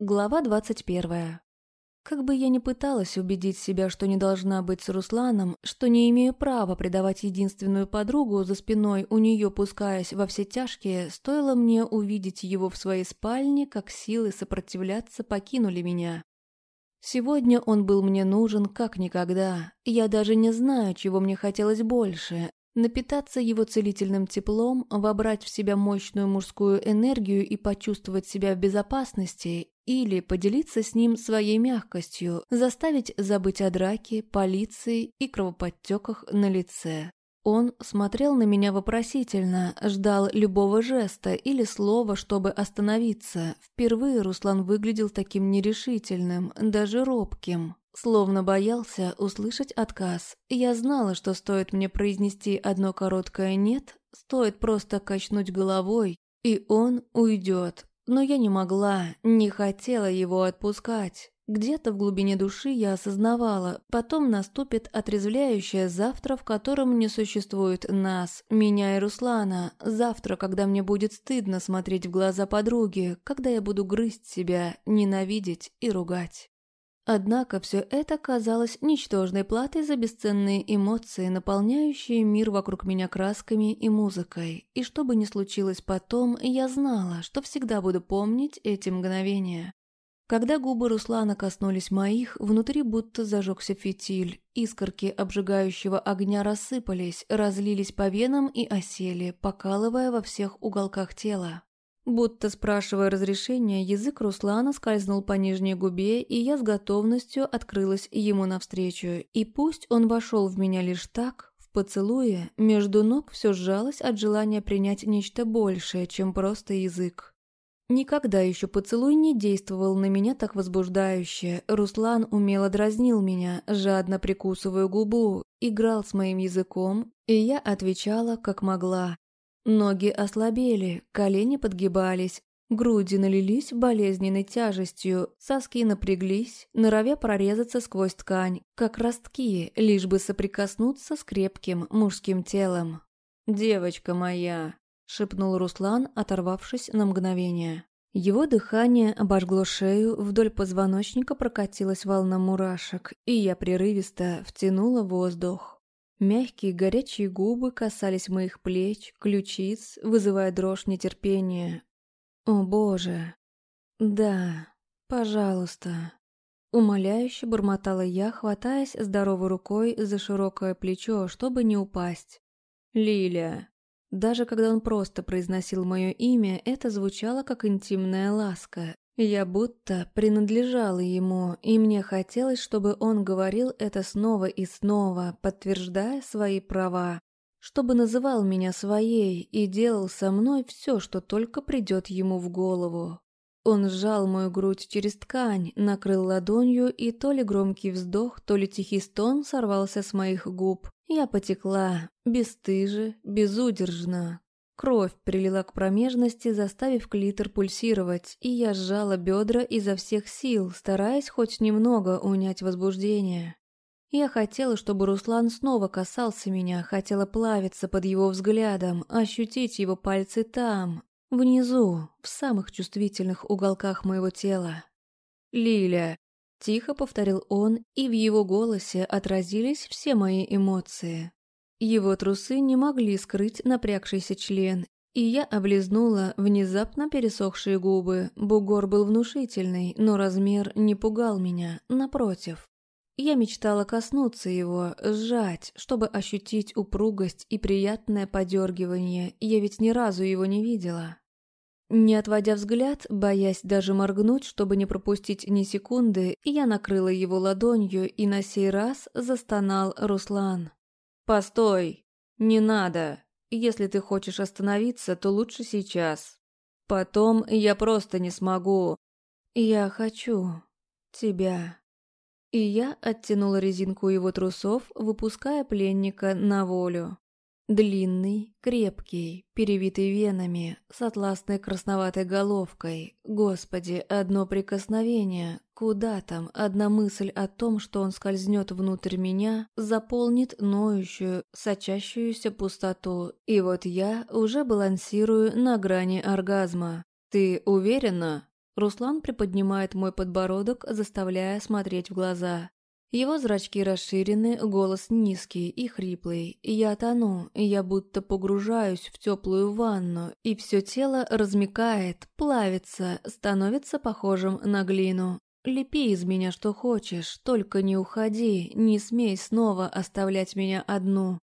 Глава двадцать первая. Как бы я ни пыталась убедить себя, что не должна быть с Русланом, что не имею права предавать единственную подругу за спиной у нее пускаясь во все тяжкие, стоило мне увидеть его в своей спальне, как силы сопротивляться покинули меня. Сегодня он был мне нужен как никогда. Я даже не знаю, чего мне хотелось больше Напитаться его целительным теплом, вобрать в себя мощную мужскую энергию и почувствовать себя в безопасности, или поделиться с ним своей мягкостью, заставить забыть о драке, полиции и кровоподтеках на лице. Он смотрел на меня вопросительно, ждал любого жеста или слова, чтобы остановиться. Впервые Руслан выглядел таким нерешительным, даже робким. Словно боялся услышать отказ. Я знала, что стоит мне произнести одно короткое «нет», стоит просто качнуть головой, и он уйдет. Но я не могла, не хотела его отпускать. Где-то в глубине души я осознавала, потом наступит отрезвляющее завтра, в котором не существует нас, меня и Руслана. Завтра, когда мне будет стыдно смотреть в глаза подруги, когда я буду грызть себя, ненавидеть и ругать. Однако все это казалось ничтожной платой за бесценные эмоции, наполняющие мир вокруг меня красками и музыкой. И что бы ни случилось потом, я знала, что всегда буду помнить эти мгновения. Когда губы Руслана коснулись моих, внутри будто зажегся фитиль. Искорки обжигающего огня рассыпались, разлились по венам и осели, покалывая во всех уголках тела. Будто спрашивая разрешения, язык Руслана скользнул по нижней губе, и я с готовностью открылась ему навстречу. И пусть он вошел в меня лишь так, в поцелуе, между ног все сжалось от желания принять нечто большее, чем просто язык. Никогда еще поцелуй не действовал на меня так возбуждающе. Руслан умело дразнил меня, жадно прикусывая губу, играл с моим языком, и я отвечала, как могла. Ноги ослабели, колени подгибались, груди налились болезненной тяжестью, соски напряглись, норовя прорезаться сквозь ткань, как ростки, лишь бы соприкоснуться с крепким мужским телом. «Девочка моя!» — шепнул Руслан, оторвавшись на мгновение. Его дыхание обожгло шею, вдоль позвоночника прокатилась волна мурашек, и я прерывисто втянула воздух. Мягкие горячие губы касались моих плеч, ключиц, вызывая дрожь нетерпения. «О боже! Да, пожалуйста!» Умоляюще бормотала я, хватаясь здоровой рукой за широкое плечо, чтобы не упасть. «Лиля!» Даже когда он просто произносил мое имя, это звучало как интимная ласка, я будто принадлежала ему, и мне хотелось, чтобы он говорил это снова и снова, подтверждая свои права, чтобы называл меня своей и делал со мной все, что только придет ему в голову. Он сжал мою грудь через ткань, накрыл ладонью, и то ли громкий вздох, то ли тихий стон сорвался с моих губ. Я потекла, бесстыже, безудержно, Кровь прилила к промежности, заставив клитор пульсировать, и я сжала бедра изо всех сил, стараясь хоть немного унять возбуждение. Я хотела, чтобы Руслан снова касался меня, хотела плавиться под его взглядом, ощутить его пальцы там, внизу, в самых чувствительных уголках моего тела. «Лиля!» – тихо повторил он, и в его голосе отразились все мои эмоции. Его трусы не могли скрыть напрягшийся член, и я облизнула внезапно пересохшие губы. Бугор был внушительный, но размер не пугал меня, напротив. Я мечтала коснуться его, сжать, чтобы ощутить упругость и приятное подергивание, я ведь ни разу его не видела. Не отводя взгляд, боясь даже моргнуть, чтобы не пропустить ни секунды, я накрыла его ладонью, и на сей раз застонал Руслан. «Постой! Не надо! Если ты хочешь остановиться, то лучше сейчас. Потом я просто не смогу. Я хочу тебя». И я оттянула резинку его трусов, выпуская пленника на волю. Длинный, крепкий, перевитый венами, с атласной красноватой головкой. Господи, одно прикосновение, куда там, одна мысль о том, что он скользнет внутрь меня, заполнит ноющую, сочащуюся пустоту. И вот я уже балансирую на грани оргазма. «Ты уверена?» Руслан приподнимает мой подбородок, заставляя смотреть в глаза. Его зрачки расширены, голос низкий и хриплый. Я тону, я будто погружаюсь в теплую ванну, и все тело размекает, плавится, становится похожим на глину. Лепи из меня что хочешь, только не уходи, не смей снова оставлять меня одну.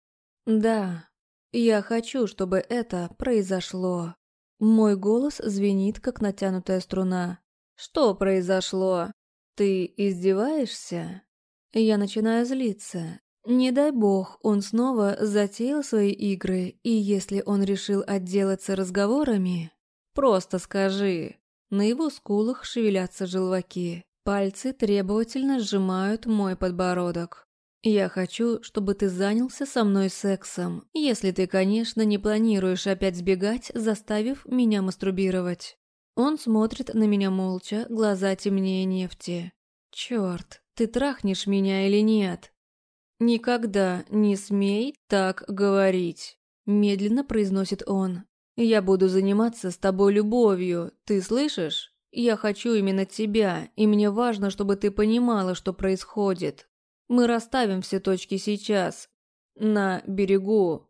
Да, я хочу, чтобы это произошло. Мой голос звенит, как натянутая струна. Что произошло? Ты издеваешься? Я начинаю злиться. Не дай бог, он снова затеял свои игры, и если он решил отделаться разговорами... Просто скажи. На его скулах шевелятся желваки. Пальцы требовательно сжимают мой подбородок. «Я хочу, чтобы ты занялся со мной сексом, если ты, конечно, не планируешь опять сбегать, заставив меня мастурбировать». Он смотрит на меня молча, глаза темнее нефти. «Черт, ты трахнешь меня или нет?» «Никогда не смей так говорить», — медленно произносит он. «Я буду заниматься с тобой любовью, ты слышишь? Я хочу именно тебя, и мне важно, чтобы ты понимала, что происходит. Мы расставим все точки сейчас, на берегу».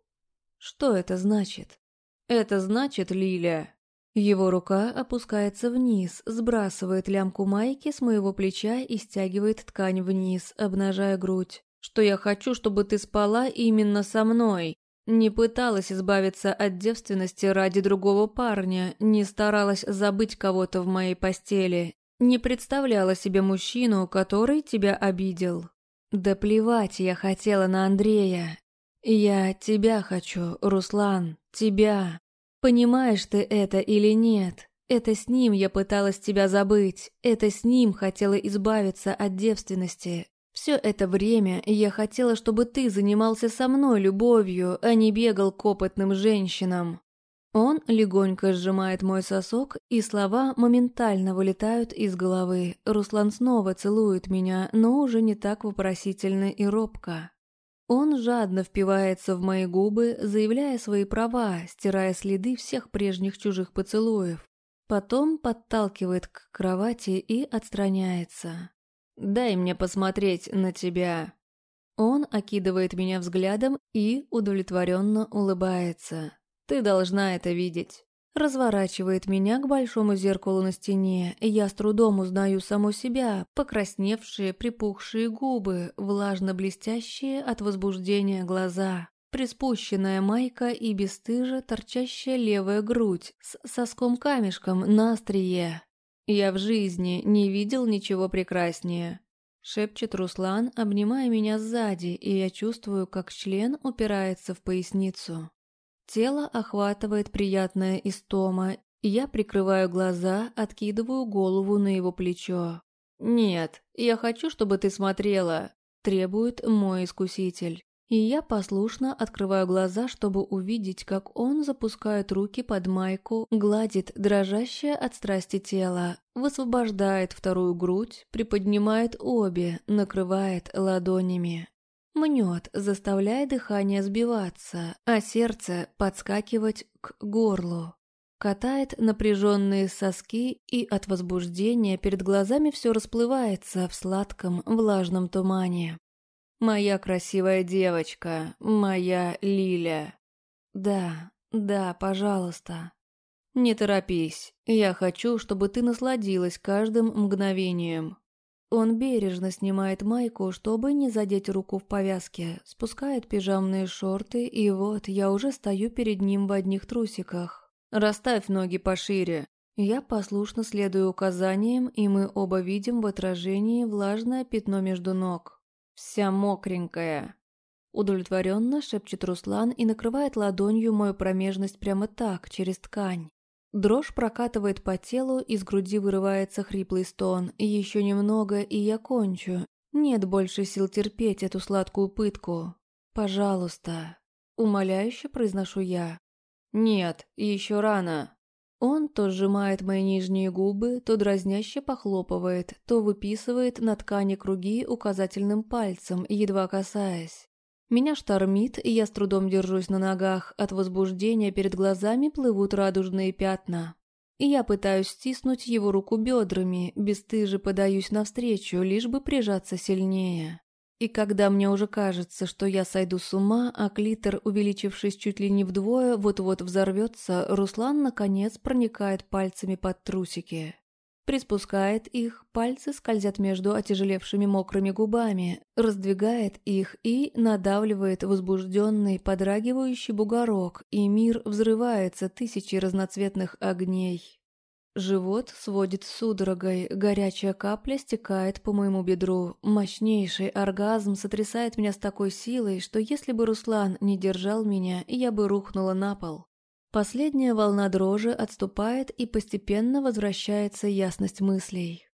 «Что это значит?» «Это значит, Лиля, его рука опускается вниз, сбрасывает лямку майки с моего плеча и стягивает ткань вниз, обнажая грудь. Что я хочу, чтобы ты спала именно со мной. Не пыталась избавиться от девственности ради другого парня, не старалась забыть кого-то в моей постели, не представляла себе мужчину, который тебя обидел. Да плевать я хотела на Андрея. Я тебя хочу, Руслан, тебя. Понимаешь ты это или нет? Это с ним я пыталась тебя забыть, это с ним хотела избавиться от девственности. Все это время я хотела, чтобы ты занимался со мной любовью, а не бегал к опытным женщинам. Он легонько сжимает мой сосок, и слова моментально вылетают из головы. Руслан снова целует меня, но уже не так вопросительно и робко. Он жадно впивается в мои губы, заявляя свои права, стирая следы всех прежних чужих поцелуев. Потом подталкивает к кровати и отстраняется. «Дай мне посмотреть на тебя». Он окидывает меня взглядом и удовлетворенно улыбается. «Ты должна это видеть». Разворачивает меня к большому зеркалу на стене, и я с трудом узнаю саму себя, покрасневшие, припухшие губы, влажно-блестящие от возбуждения глаза, приспущенная майка и бесстыжа торчащая левая грудь с соском-камешком на острие. «Я в жизни не видел ничего прекраснее», — шепчет Руслан, обнимая меня сзади, и я чувствую, как член упирается в поясницу. Тело охватывает приятная истома, и я прикрываю глаза, откидываю голову на его плечо. «Нет, я хочу, чтобы ты смотрела», – требует мой искуситель. И я послушно открываю глаза, чтобы увидеть, как он запускает руки под майку, гладит дрожащее от страсти тело, высвобождает вторую грудь, приподнимает обе, накрывает ладонями. Мнет, заставляя дыхание сбиваться, а сердце подскакивать к горлу. Катает напряженные соски, и от возбуждения перед глазами все расплывается в сладком влажном тумане. «Моя красивая девочка, моя Лиля». «Да, да, пожалуйста». «Не торопись, я хочу, чтобы ты насладилась каждым мгновением. Он бережно снимает майку, чтобы не задеть руку в повязке, спускает пижамные шорты, и вот я уже стою перед ним в одних трусиках. «Расставь ноги пошире». Я послушно следую указаниям, и мы оба видим в отражении влажное пятно между ног. «Вся мокренькая». Удовлетворенно шепчет Руслан и накрывает ладонью мою промежность прямо так, через ткань. Дрожь прокатывает по телу, из груди вырывается хриплый стон. Еще немного, и я кончу. Нет больше сил терпеть эту сладкую пытку. Пожалуйста. Умоляюще произношу я. Нет, еще рано. Он то сжимает мои нижние губы, то дразняще похлопывает, то выписывает на ткани круги указательным пальцем, едва касаясь. Меня штормит, и я с трудом держусь на ногах. От возбуждения перед глазами плывут радужные пятна. Я пытаюсь стиснуть его руку бедрами, бесстыже подаюсь навстречу, лишь бы прижаться сильнее. И когда мне уже кажется, что я сойду с ума, а клитор, увеличившись чуть ли не вдвое, вот-вот взорвется, Руслан, наконец, проникает пальцами под трусики. Приспускает их, пальцы скользят между отяжелевшими мокрыми губами, раздвигает их и надавливает возбужденный, подрагивающий бугорок, и мир взрывается тысячи разноцветных огней. Живот сводит судорогой, горячая капля стекает по моему бедру. Мощнейший оргазм сотрясает меня с такой силой, что если бы Руслан не держал меня, я бы рухнула на пол. Последняя волна дрожи отступает и постепенно возвращается ясность мыслей.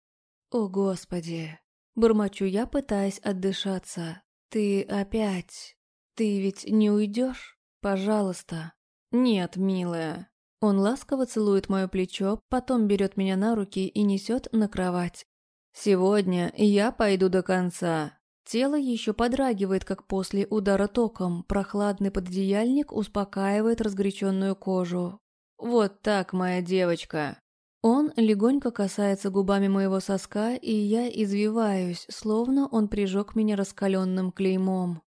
«О, Господи!» Бормочу я, пытаясь отдышаться. «Ты опять... Ты ведь не уйдешь? Пожалуйста!» «Нет, милая!» Он ласково целует мое плечо, потом берет меня на руки и несет на кровать. «Сегодня я пойду до конца. Тело еще подрагивает, как после удара током. Прохладный пододеяльник успокаивает разгоряченную кожу. «Вот так, моя девочка!» Он легонько касается губами моего соска, и я извиваюсь, словно он прижег меня раскаленным клеймом.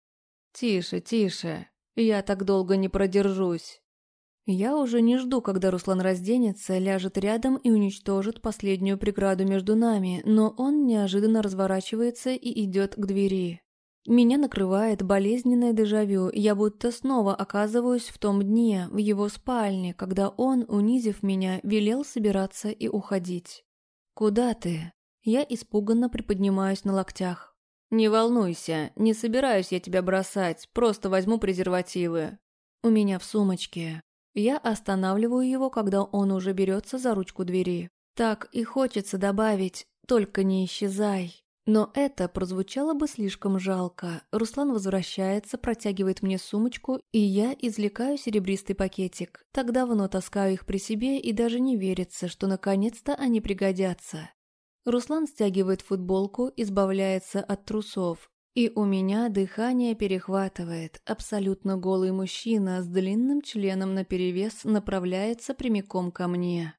«Тише, тише. Я так долго не продержусь». Я уже не жду, когда Руслан разденется, ляжет рядом и уничтожит последнюю преграду между нами, но он неожиданно разворачивается и идет к двери. Меня накрывает болезненное дежавю, я будто снова оказываюсь в том дне, в его спальне, когда он, унизив меня, велел собираться и уходить. «Куда ты?» Я испуганно приподнимаюсь на локтях. «Не волнуйся, не собираюсь я тебя бросать, просто возьму презервативы». «У меня в сумочке». Я останавливаю его, когда он уже берется за ручку двери. Так и хочется добавить «только не исчезай». Но это прозвучало бы слишком жалко. Руслан возвращается, протягивает мне сумочку, и я извлекаю серебристый пакетик. Так давно таскаю их при себе, и даже не верится, что наконец-то они пригодятся. Руслан стягивает футболку, избавляется от трусов. И у меня дыхание перехватывает. Абсолютно голый мужчина с длинным членом наперевес направляется прямиком ко мне.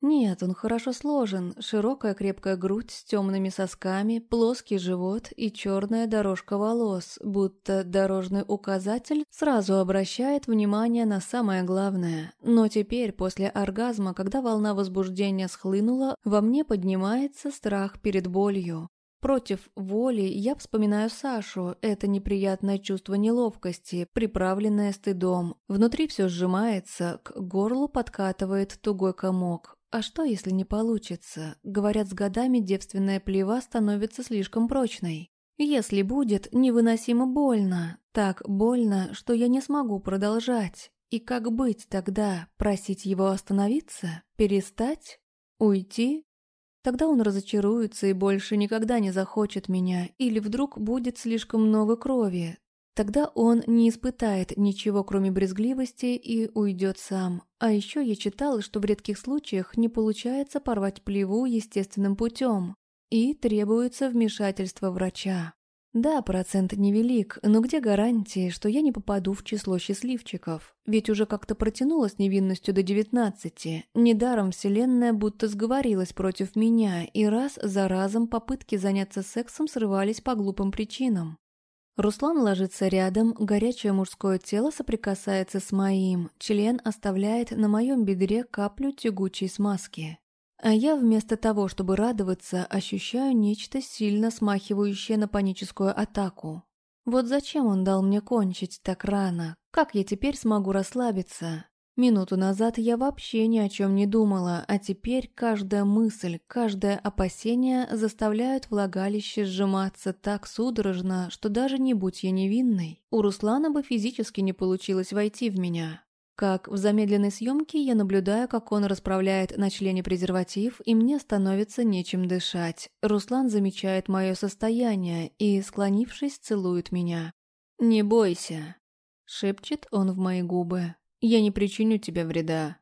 Нет, он хорошо сложен, широкая крепкая грудь с темными сосками, плоский живот и черная дорожка волос, будто дорожный указатель сразу обращает внимание на самое главное. Но теперь, после оргазма, когда волна возбуждения схлынула, во мне поднимается страх перед болью. Против воли я вспоминаю Сашу, это неприятное чувство неловкости, приправленное стыдом. Внутри все сжимается, к горлу подкатывает тугой комок. А что, если не получится? Говорят, с годами девственная плева становится слишком прочной. Если будет, невыносимо больно. Так больно, что я не смогу продолжать. И как быть тогда? Просить его остановиться? Перестать? Уйти? Тогда он разочаруется и больше никогда не захочет меня, или вдруг будет слишком много крови. Тогда он не испытает ничего, кроме брезгливости, и уйдет сам. А еще я читала, что в редких случаях не получается порвать плеву естественным путем, и требуется вмешательство врача. Да, процент невелик, но где гарантии, что я не попаду в число счастливчиков? Ведь уже как-то протянула невинностью до девятнадцати. Недаром вселенная будто сговорилась против меня, и раз за разом попытки заняться сексом срывались по глупым причинам. Руслан ложится рядом, горячее мужское тело соприкасается с моим, член оставляет на моем бедре каплю тягучей смазки. А я вместо того, чтобы радоваться, ощущаю нечто сильно смахивающее на паническую атаку. Вот зачем он дал мне кончить так рано? Как я теперь смогу расслабиться? Минуту назад я вообще ни о чем не думала, а теперь каждая мысль, каждое опасение заставляют влагалище сжиматься так судорожно, что даже не будь я невинной, у Руслана бы физически не получилось войти в меня. Как в замедленной съемке я наблюдаю, как он расправляет на члене презерватив, и мне становится нечем дышать. Руслан замечает мое состояние и, склонившись, целует меня. «Не бойся», — шепчет он в мои губы. «Я не причиню тебе вреда».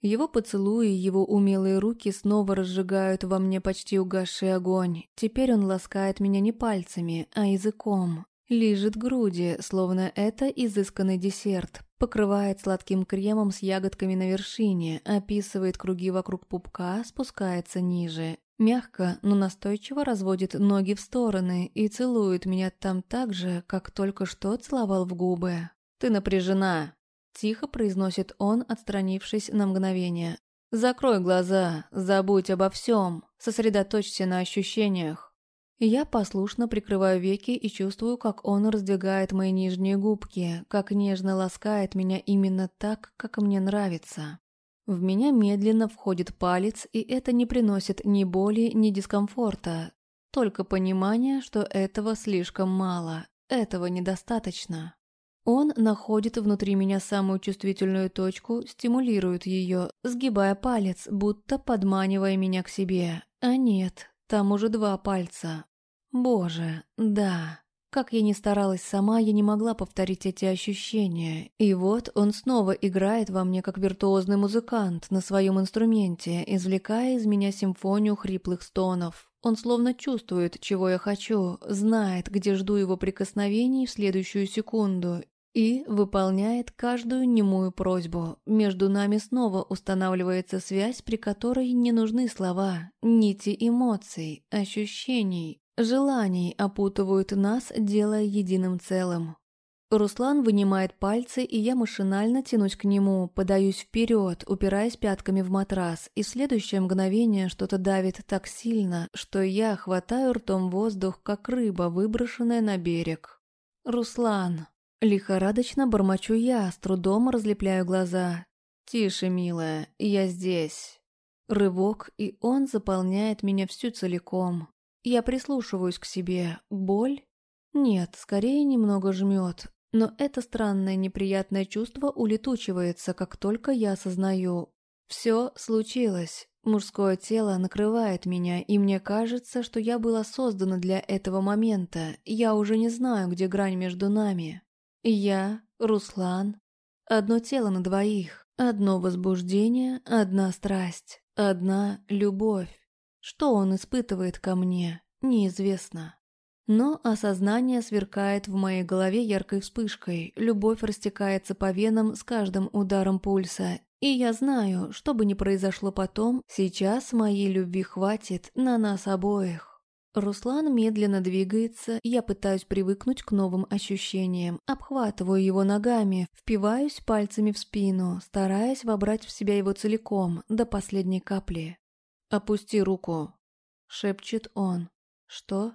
Его поцелуи, его умелые руки снова разжигают во мне почти угасший огонь. Теперь он ласкает меня не пальцами, а языком. Лижет груди, словно это изысканный десерт, покрывает сладким кремом с ягодками на вершине, описывает круги вокруг пупка, спускается ниже. Мягко, но настойчиво разводит ноги в стороны и целует меня там так же, как только что целовал в губы. «Ты напряжена», – тихо произносит он, отстранившись на мгновение. «Закрой глаза, забудь обо всем, сосредоточься на ощущениях». Я послушно прикрываю веки и чувствую, как он раздвигает мои нижние губки, как нежно ласкает меня именно так, как мне нравится. В меня медленно входит палец, и это не приносит ни боли, ни дискомфорта, только понимание, что этого слишком мало, этого недостаточно. Он находит внутри меня самую чувствительную точку, стимулирует ее, сгибая палец, будто подманивая меня к себе. А нет, там уже два пальца. Боже, да. Как я ни старалась сама, я не могла повторить эти ощущения. И вот он снова играет во мне как виртуозный музыкант на своем инструменте, извлекая из меня симфонию хриплых стонов. Он словно чувствует, чего я хочу, знает, где жду его прикосновений в следующую секунду и выполняет каждую немую просьбу. Между нами снова устанавливается связь, при которой не нужны слова, нити эмоций, ощущений, желаний опутывают нас, делая единым целым. Руслан вынимает пальцы, и я машинально тянусь к нему, подаюсь вперед, упираясь пятками в матрас, и в следующее мгновение что-то давит так сильно, что я хватаю ртом воздух, как рыба, выброшенная на берег. «Руслан!» Лихорадочно бормочу я, с трудом разлепляю глаза. «Тише, милая, я здесь». Рывок, и он заполняет меня всю целиком. Я прислушиваюсь к себе. Боль? Нет, скорее немного жмет. Но это странное неприятное чувство улетучивается, как только я осознаю. Все случилось. Мужское тело накрывает меня, и мне кажется, что я была создана для этого момента. Я уже не знаю, где грань между нами. Я, Руслан. Одно тело на двоих. Одно возбуждение, одна страсть, одна любовь. Что он испытывает ко мне, неизвестно. Но осознание сверкает в моей голове яркой вспышкой, любовь растекается по венам с каждым ударом пульса, и я знаю, что бы ни произошло потом, сейчас моей любви хватит на нас обоих. Руслан медленно двигается, я пытаюсь привыкнуть к новым ощущениям, обхватываю его ногами, впиваюсь пальцами в спину, стараясь вобрать в себя его целиком, до последней капли. «Опусти руку», — шепчет он. «Что?»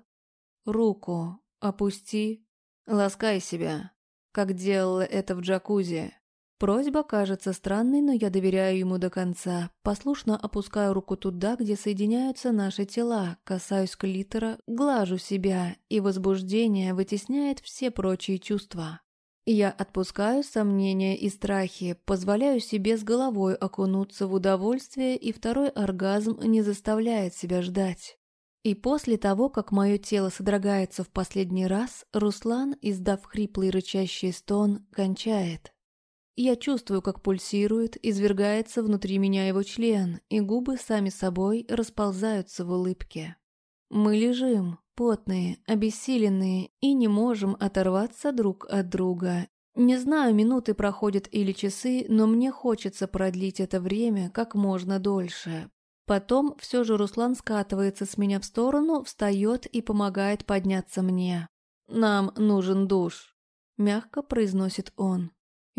«Руку. Опусти. Ласкай себя, как делала это в джакузи». Просьба кажется странной, но я доверяю ему до конца. Послушно опускаю руку туда, где соединяются наши тела, касаюсь клитора, глажу себя, и возбуждение вытесняет все прочие чувства. Я отпускаю сомнения и страхи, позволяю себе с головой окунуться в удовольствие, и второй оргазм не заставляет себя ждать. И после того, как мое тело содрогается в последний раз, Руслан, издав хриплый рычащий стон, кончает. Я чувствую, как пульсирует, извергается внутри меня его член, и губы сами собой расползаются в улыбке. Мы лежим, потные, обессиленные, и не можем оторваться друг от друга. Не знаю, минуты проходят или часы, но мне хочется продлить это время как можно дольше. Потом все же Руслан скатывается с меня в сторону, встает и помогает подняться мне. «Нам нужен душ», – мягко произносит он.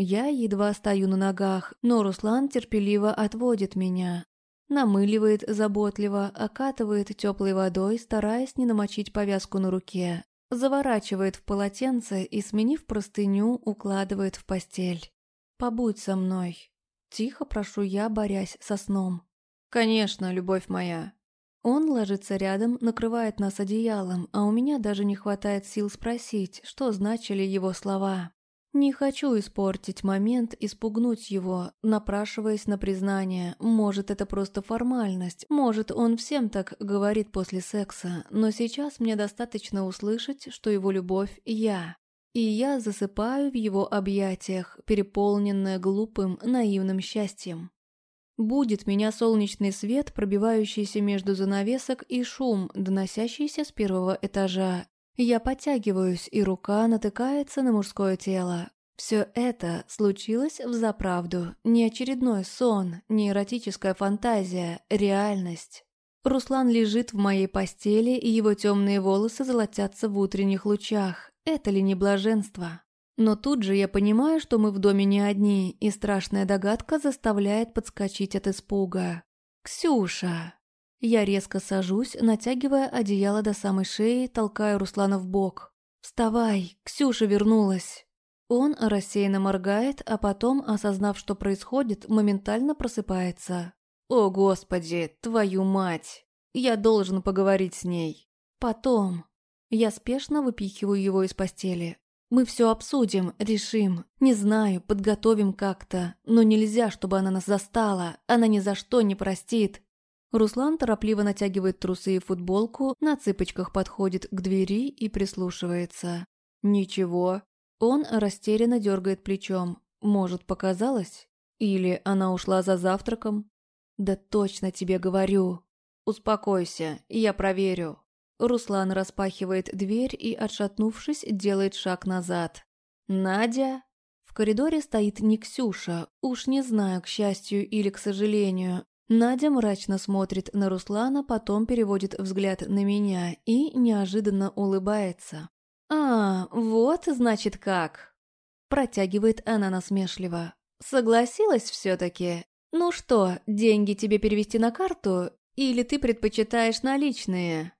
Я едва стою на ногах, но Руслан терпеливо отводит меня. Намыливает заботливо, окатывает теплой водой, стараясь не намочить повязку на руке. Заворачивает в полотенце и, сменив простыню, укладывает в постель. «Побудь со мной». Тихо прошу я, борясь со сном. «Конечно, любовь моя». Он ложится рядом, накрывает нас одеялом, а у меня даже не хватает сил спросить, что значили его слова. Не хочу испортить момент и спугнуть его, напрашиваясь на признание. Может, это просто формальность, может, он всем так говорит после секса, но сейчас мне достаточно услышать, что его любовь – я. И я засыпаю в его объятиях, переполненная глупым, наивным счастьем. Будет меня солнечный свет, пробивающийся между занавесок, и шум, доносящийся с первого этажа, Я подтягиваюсь, и рука натыкается на мужское тело. Все это случилось в заправду, не очередной сон, не эротическая фантазия, реальность. Руслан лежит в моей постели, и его темные волосы золотятся в утренних лучах. Это ли не блаженство? Но тут же я понимаю, что мы в доме не одни, и страшная догадка заставляет подскочить от испуга. «Ксюша!» Я резко сажусь, натягивая одеяло до самой шеи, толкаю Руслана в бок. «Вставай! Ксюша вернулась!» Он рассеянно моргает, а потом, осознав, что происходит, моментально просыпается. «О, Господи, твою мать! Я должен поговорить с ней. Потом...» Я спешно выпихиваю его из постели. «Мы все обсудим, решим. Не знаю, подготовим как-то. Но нельзя, чтобы она нас застала. Она ни за что не простит». Руслан торопливо натягивает трусы и футболку, на цыпочках подходит к двери и прислушивается. «Ничего». Он растерянно дергает плечом. «Может, показалось? Или она ушла за завтраком?» «Да точно тебе говорю!» «Успокойся, я проверю». Руслан распахивает дверь и, отшатнувшись, делает шаг назад. «Надя?» В коридоре стоит не Ксюша, уж не знаю, к счастью или к сожалению. Надя мрачно смотрит на Руслана, потом переводит взгляд на меня и неожиданно улыбается. «А, вот, значит, как!» Протягивает она насмешливо. «Согласилась все-таки? «Ну что, деньги тебе перевести на карту? Или ты предпочитаешь наличные?»